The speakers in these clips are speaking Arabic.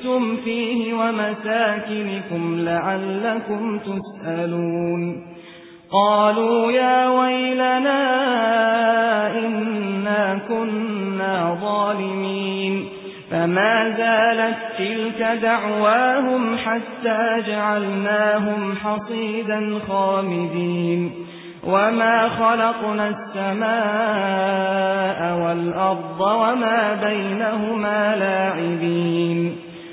أُتْرِفْتُمْ فِيهِ وَمَسَاكِنِكُمْ لَعَلَّكُمْ تُسْأَلُونَ قَالُوا يَا وَيْلَنَا إِنَّا كُنَّا ظَالِمِينَ فَمَا زَالَتْ تِلْكَ دَعْوَاهُمْ حَتَّى جَعَلْنَاهُمْ حَصِيدًا خَامِدِينَ وَمَا خَلَقْنَا السَّمَاءَ وَالْأَرْضَ وَمَا بَيْنَهُمَا لَاعِبِينَ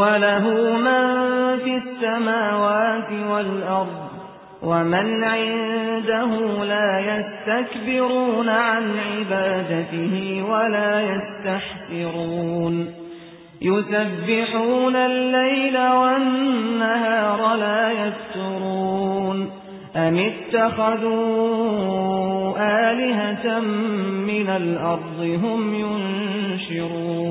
وَلَهُ مَن فِي السَّمَاوَاتِ وَالْأَرْضِ وَمَنْ عِندَهُ لَا يَسْتَكْبِرُونَ عَن عِبَادَتِهِ وَلَا يَسْتَحْسِرُونَ يُسَبِّحُونَ اللَّيْلَ وَالنَّهَارَ لَا يَفْتُرُونَ أَمِ اتَّخَذُوا آلِهَةً مِنَ الْأَرْضِ هُمْ يُنشِرُونَ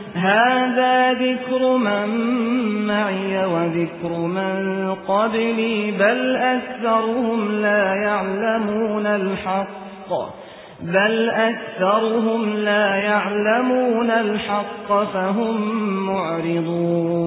هذا ذكر من معي وذكر من قبلي بل أكثرهم لا يعلمون الحق. بل أكثرهم لا يعلمون الحق فهم معرضون.